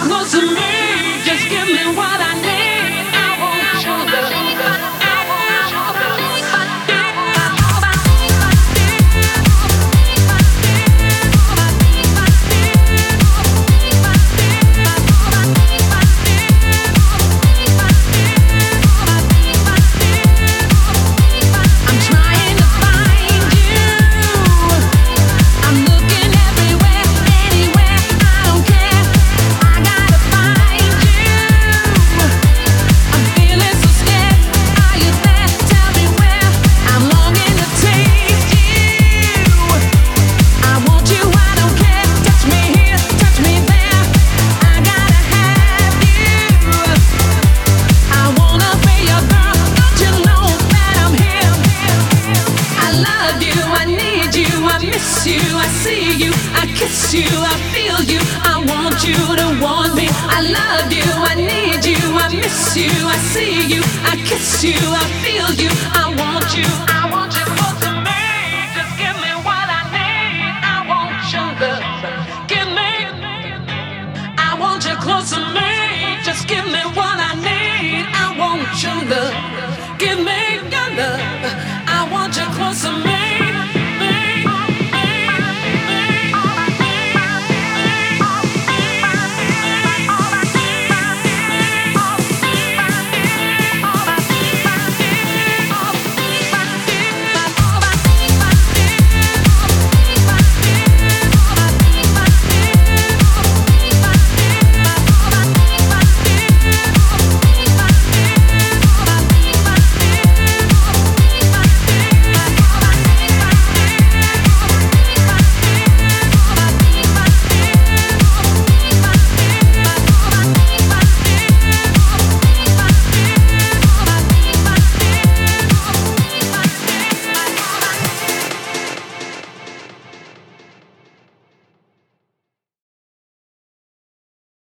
close to me. I need you, I miss you, I see you, I kiss you, I feel you, I want you to want me. I love you, I need you, I miss you, I see you, I kiss you, I feel you, I want you, I want you close to me. Just give me what I need. I want your love. Give me. I want you close